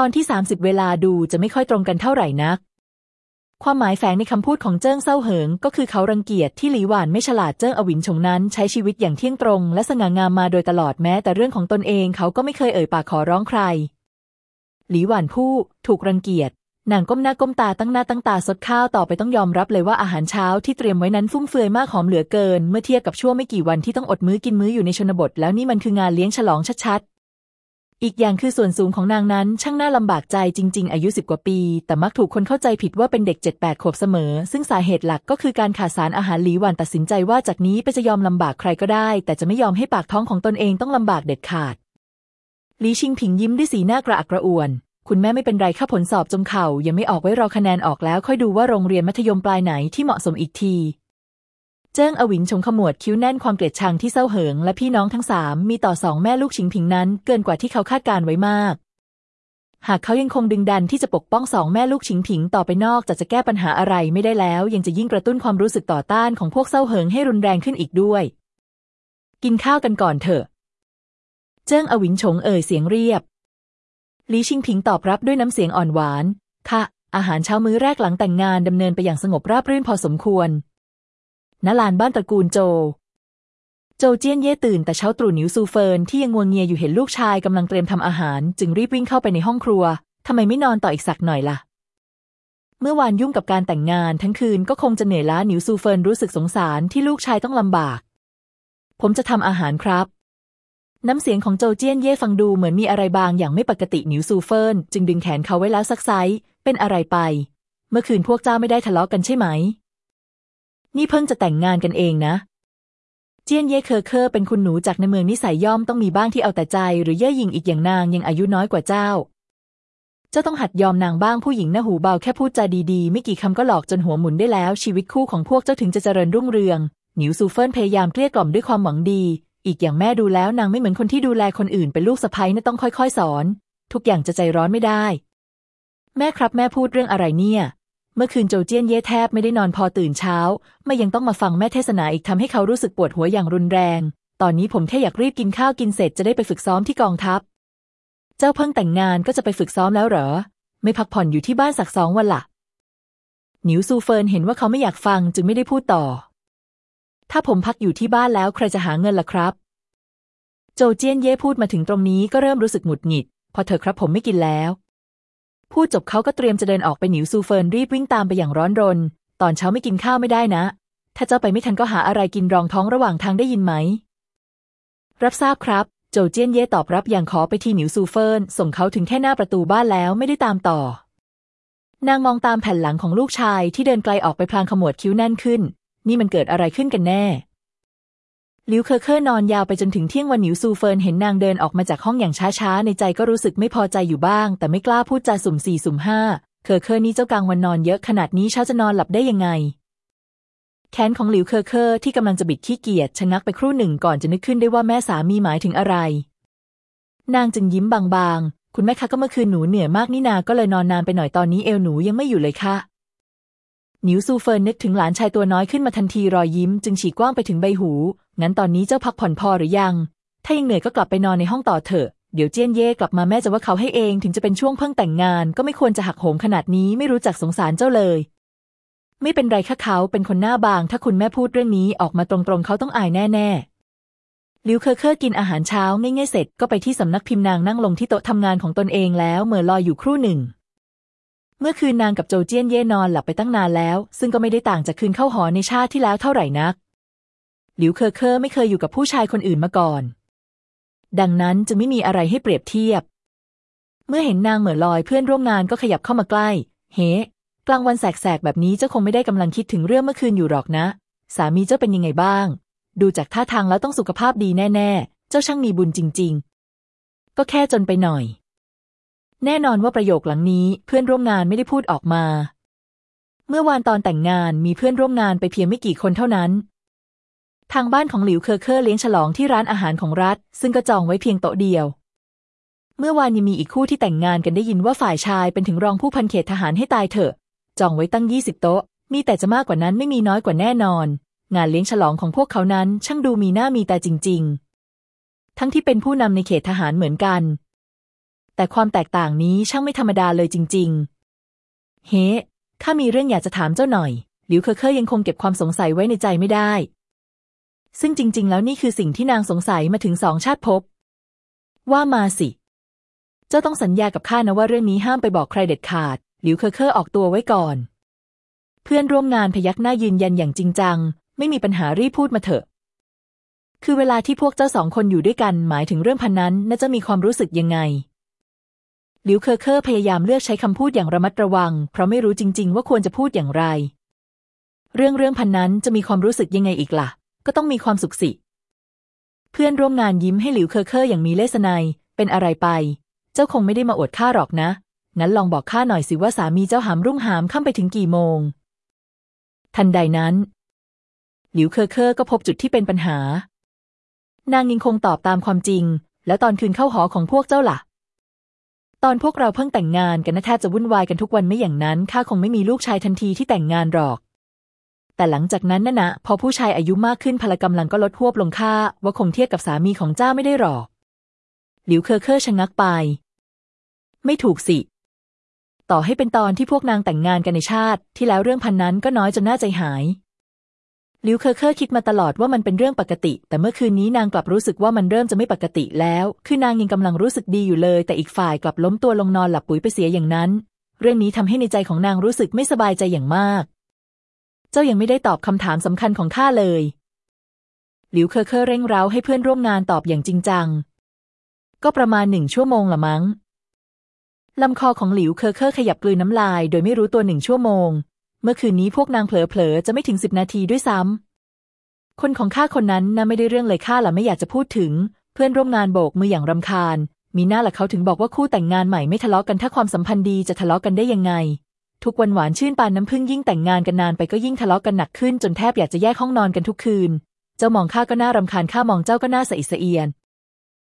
ตอนที่ 30 เวลาดูจะไม่ค่อยตรงกันเท่าไหร่นัก ความหมายแฝงในคำพูดของเจิ้งเซาเหิง ก็คือเขารังเกียจที่หลีหวานไม่ฉลาดเจิ้งอวินชงนั้น ใช้ชีวิตอย่างเที่ยงตรง และสง่างามมาโดยตลอดแม้แต่เรื่องของตนเองเขาก็ไม่เคยเอ่ยปากขอร้องใคร หลีหวานผู้ ถูกรังเกียจนางก้มหน้าก้มตาตั้งหน้าตั้งตาซดข้าวต่อไปต้องยอมรับเลยว่าอาหารเช้าที่เตรียมไว้นั้นฟุ่มเฟือยมากหอมเหลือเกิน เมื่อเทียบกับช่วงไม่กี่วันที่ต้องอดมื้อกินมื้ออยู่ในชนบท แล้วนี่มันคืองานเลี้ยงฉลองชัด อีกอย่างคือส่วนสูงของนางนั้นช่างน่าลำบากใจจริง ๆ อายุสิบกว่าปี แต่มักถูกคนเข้าใจผิดว่าเป็นเด็กเจ็ดแปดขวบเสมอ ซึ่งสาเหตุหลักก็คือการขาดสารอาหารหลีหวันตัดสินใจว่าจากนี้ไปจะยอมลำบากใครก็ได้ แต่จะไม่ยอมให้ปากท้องของตนเองต้องลำบากเด็ดขาดหลีชิงผิงยิ้มด้วยสีหน้ากระอักกระอ่วน คุณแม่ไม่เป็นไรข้าผลสอบจมเข่ายังไม่ออกไว้รอคะแนนออกแล้ว ค่อยดูว่าโรงเรียนมัธยมปลายไหนที่เหมาะสมอีกที เจิ้งอวินชงขมวดคิ้วแน่นความเกลียดชังที่เศร้าเหิงและพี่น้องทั้งสามมีต่อสองแม่ลูกชิงผิงนั้น เกินกว่าที่เขาคาดการไว้มาก หากเขายังคงดึงดันที่จะปกป้องสองแม่ลูกชิงผิงต่อไปนอกจากจะแก้ปัญหาอะไรไม่ได้แล้ว ยังจะยิ่งกระตุ้นความรู้สึกต่อต้านของพวกเศร้าเหิงให้รุนแรงขึ้นอีกด้วย กินข้าวกันก่อนเถอะ เจิ้งอวินชงเอ่ยเสียงเรียบหลีชิงผิงตอบรับด้วยน้ำเสียงอ่อนหวาน ค่ะ อาหารเช้ามื้อแรกหลังแต่งงานดำเนินไปอย่างสงบราบรื่นพอสมควร ณลานบ้านตระกูลโจ โจเจี้ยนเย่ตื่นแต่เช้าตรู่หนิวซูเฟินที่ยังงัวเงียอยู่เห็นลูกชายกำลังเตรียมทำอาหาร จึงรีบวิ่งเข้าไปในห้องครัวทำไมไม่นอนต่ออีกสักหน่อยล่ะ เมื่อวานยุ่งกับการแต่งงานทั้งคืนก็คงจะเหนื่อยล้าหนิวซูเฟินรู้สึกสงสารที่ลูกชายต้องลำบาก ผมจะทำอาหารครับ น้ำเสียงของโจเจี้ยนเย่ฟังดูเหมือนมีอะไรบางอย่างไม่ปกติหนิวซูเฟินจึงดึงแขนเขาไว้แล้วซักไซ้เป็นอะไรไป เมื่อคืนพวกเจ้าไม่ได้ทะเลาะกันใช่ไหม นี่เพิ่งจะแต่งงานกันเองนะ เจี้ยนเย่เคอเคอเป็นคุณหนูจากในเมืองนิสัยย่อมต้องมีบ้างที่เอาแต่ใจ หรือเย่อหยิ่งอีกอย่างนางยังอายุน้อยกว่าเจ้า เจ้าต้องหัดยอมนางบ้างผู้หญิงหน้าหูเบาแค่พูดจาดีๆ ไม่กี่คำก็หลอกจนหัวหมุนได้แล้ว ชีวิตคู่ของพวกเจ้าถึงจะเจริญรุ่งเรือง หนิวซูเฟินพยายามเกลี้ยกล่อมด้วยความหวังดี อีกอย่างแม่ดูแล้วนางไม่เหมือนคนที่ดูแลคนอื่นเป็นลูกสะใภ้นะต้องค่อย ๆ สอน ทุกอย่างจะใจร้อนไม่ได้ แม่ครับแม่พูดเรื่องอะไรเนี่ย เมื่อคืนโจเจี้ยนเย่แทบไม่ได้นอนพอตื่นเช้า ไม่ยังต้องมาฟังแม่เทศนาอีกทำให้เขารู้สึกปวดหัวอย่างรุนแรง ตอนนี้ผมแค่อยากรีบกินข้าวกินเสร็จจะได้ไปฝึกซ้อมที่กองทัพ เจ้าเพิ่งแต่งงานก็จะไปฝึกซ้อมแล้วเหรอ ไม่พักผ่อนอยู่ที่บ้านสักสองวันล่ะหนิวซูเฟินเห็นว่าเขาไม่อยากฟังจึงไม่ได้พูดต่อ ถ้าผมพักอยู่ที่บ้านแล้วใครจะหาเงินล่ะครับ โจเจี้ยนเย่พูดมาถึงตรงนี้ก็เริ่มรู้สึกหงุดหงิด พอเถอะครับผมไม่กินแล้ว พูดจบเขาก็เตรียมจะเดินออกไปหนิวซูเฟินรีบวิ่งตามไปอย่างร้อนรน ตอนเช้าไม่กินข้าวไม่ได้นะ ถ้าเจ้าไปไม่ทันก็หาอะไรกินรองท้องระหว่างทางได้ยินไหม รับทราบครับโจเจี้ยนเย่ตอบรับอย่างขอไปที่หนิวซูเฟินส่งเขาถึงแค่หน้าประตูบ้านแล้วไม่ได้ตามต่อ นางมองตามแผ่นหลังของลูกชายที่เดินไกลออกไปพลางขมวดคิ้วแน่นขึ้น นี่มันเกิดอะไรขึ้นกันแน่ หลิวเคอเคอร์นอนยาวไปจนถึงเที่ยงวันหนิวซูเฟินเห็นนางเดินออกมาจากห้องอย่างช้าๆ ในใจก็รู้สึกไม่พอใจอยู่บ้าง แต่ไม่กล้าพูดจาสุ่มสี่สุ่มห้าเคอเคอร์นี่เจ้ากลางวันนอนเยอะขนาดนี้เช้าจะนอนหลับได้ยังไง แขนของหลิวเคอเคอร์ที่กำลังจะบิดขี้เกียจชะงักไปครู่หนึ่งก่อนจะนึกขึ้นได้ว่าแม่สามีหมายถึงอะไร นางจึงยิ้มบางๆ คุณแม่คะก็เมื่อคืนหนูเหนื่อยมากนี่นา ก็เลยนอนนานไปหน่อยตอนนี้เอวหนูยังไม่อยู่เลยค่ะหนิวซูเฟินนึกถึงหลานชายตัวน้อยขึ้นมาทันทีรอยยิ้ม จึงฉีกกว้างไปถึงใบหู งั้นตอนนี้เจ้าพักผ่อนพอหรือยัง ถ้ายังเหนื่อยก็กลับไปนอนในห้องต่อเถอะ เดี๋ยวเจี้ยนเย่กลับมาแม่จะว่าเขาให้เองถึงจะเป็นช่วงเพิ่งแต่งงาน ก็ไม่ควรจะหักโหมขนาดนี้ไม่รู้จักสงสารเจ้าเลย ไม่เป็นไรค่ะเขาเป็นคนหน้าบาง ถ้าคุณแม่พูดเรื่องนี้ออกมาตรงๆเขาต้องอายแน่ๆลิวเคอร์เคอร์กินอาหารเช้าง่ายๆเสร็จก็ไปที่สำนักพิมพ์นางนั่งลงที่โต๊ะทำงานของตนเองแล้วเหม่อลอยอยู่ครู่หนึ่ง เมื่อคืนนางกับโจเจี้ยนเย่นอนหลับไปตั้งนานแล้ว ซึ่งก็ไม่ได้ต่างจากคืนเข้าหอในชาติที่แล้วเท่าไหร่นัก หลิวเคอเคอไม่เคยอยู่กับผู้ชายคนอื่นมาก่อน ดังนั้นจะไม่มีอะไรให้เปรียบเทียบ เมื่อเห็นนางเหม่อลอยเพื่อนร่วมงานก็ขยับเข้ามาใกล้ เฮ้กลางวันแสกๆแบบนี้เจ้าคงไม่ได้กำลังคิดถึงเรื่องเมื่อคืนอยู่หรอกนะ สามีเจ้าเป็นยังไงบ้าง ดูจากท่าทางแล้วต้องสุขภาพดีแน่ ๆ เจ้าช่างมีบุญจริง ๆ ก็แค่จนไปหน่อย แน่นอนว่าประโยคหลังนี้เพื่อนร่วมงานไม่ได้พูดออกมา เมื่อวานตอนแต่งงานมีเพื่อนร่วมงานไปเพียงไม่กี่คนเท่านั้น ทางบ้านของหลิวเคอเคอร์เลี้ยงฉลองที่ร้านอาหารของรัฐ ซึ่งก็จองไว้เพียงโต๊ะเดียว เมื่อวานยังมีอีกคู่ที่แต่งงานกันได้ยินว่าฝ่ายชายเป็นถึงรองผู้พันเขตทหารให้ตายเถอะ จองไว้ตั้งยี่สิบโต๊ะ มีแต่จะมากกว่านั้นไม่มีน้อยกว่าแน่นอน งานเลี้ยงฉลองของพวกเขานั้น ช่างดูมีหน้ามีตาจริง ๆ ทั้งที่เป็นผู้นำในเขตทหารเหมือนกัน แต่ความแตกต่างนี้ช่างไม่ธรรมดาเลยจริง ๆ เฮ้ข้ามีเรื่องอยากจะถามเจ้าหน่อยหลิวเคอเคอยังคงเก็บความสงสัยไว้ในใจไม่ได้ ซึ่งจริง ๆ แล้วนี่คือสิ่งที่นางสงสัยมาถึงสองชาติภพว่ามาสิ เจ้าต้องสัญญากับข้านะว่าเรื่องนี้ห้ามไปบอกใครเด็ดขาด หลิวเคอเคอออกตัวไว้ก่อน เพื่อนร่วมงานพยักหน้ายืนยันอย่างจริงจัง ไม่มีปัญหารีบพูดมาเถอะ คือเวลาที่พวกเจ้าสองคนอยู่ด้วยกันหมายถึงเรื่องพรรค์นั้นน่าจะมีความรู้สึกยังไง หลิวเคอเคอพยายามเลือกใช้คำพูดอย่างระมัดระวัง เพราะไม่รู้จริง ๆ ว่าควรจะพูดอย่างไร เรื่องเรื่องพรรค์นั้นจะมีความรู้สึกยังไงอีกล่ะ ก็ต้องมีความสุขสิ เพื่อนร่วมงานยิ้มให้หลิวเคอเคออย่างมีเลศนัยเป็นอะไรไป เจ้าคงไม่ได้มาอวดข้าหรอกนะ งั้นลองบอกข้าหน่อยสิว่าสามีเจ้าหามรุ่งหามค่ำไปถึงกี่โมง ทันใดนั้น หลิวเคอเคอก็พบจุดที่เป็นปัญหา นางยิงคงตอบตามความจริง แล้วตอนคืนเข้าหอของพวกเจ้าล่ะ ตอนพวกเราเพิ่งแต่งงานกันนะแทบจะวุ่นวายกันทุกวันไม่อย่างนั้นข้าคงไม่มีลูกชายทันทีที่แต่งงานหรอก แต่หลังจากนั้นน่ะนะพอผู้ชายอายุมากขึ้นพละกำลังก็ลดฮวบลงข้า ว่าคงเทียบกับสามีของเจ้าไม่ได้หรอก หลิวเคอเคอชะงักไป ไม่ถูกสิ ต่อให้เป็นตอนที่พวกนางแต่งงานกันในชาติ ที่แล้วเรื่องพรรค์นั้นก็น้อยจนน่าใจหายหลิวเคอเคอคิดมาตลอดว่ามันเป็นเรื่องปกติ แต่เมื่อคืนนี้นางกลับรู้สึกว่ามันเริ่มจะไม่ปกติแล้ว คือนางยังกำลังรู้สึกดีอยู่เลย แต่อีกฝ่ายกลับล้มตัวลงนอนหลับปุ๋ยไปเสียอย่างนั้น เรื่องนี้ทำให้ในใจของนางรู้สึกไม่สบายใจอย่างมาก เจ้ายังไม่ได้ตอบคำถามสำคัญของข้าเลย หลิวเคอเคอเร่งเร้าให้เพื่อนร่วมงานตอบอย่างจริงจัง ก็ประมาณหนึ่งชั่วโมงละมั้งลำคอของหลิวเคอเคอขยับกลืนน้ำลาย โดยไม่รู้ตัวหนึ่งชั่วโมง เมื่อคืนนี้พวกนางเผลอๆจะไม่ถึงสิบนาทีด้วยซ้ำ คนของข้าคนนั้นน่ะไม่ได้เรื่องเลยข้าละไม่อยากจะพูดถึง เพื่อนร่วมงานโบกมืออย่างรำคาญ มีหน้าละเขาถึงบอกว่าคู่แต่งงานใหม่ไม่ทะเลาะกันถ้าความสัมพันธ์ดีจะทะเลาะกันได้ยังไง ทุกวันหวานชื่นปานน้ำพึ่งยิ่งแต่งงานกันนานไปก็ยิ่งทะเลาะกันหนักขึ้นจนแทบอยากจะแยกห้องนอนกันทุกคืน เจ้ามองข้าก็น่ารำคาญข้ามองเจ้าก็น่าสะอิดสะเอียน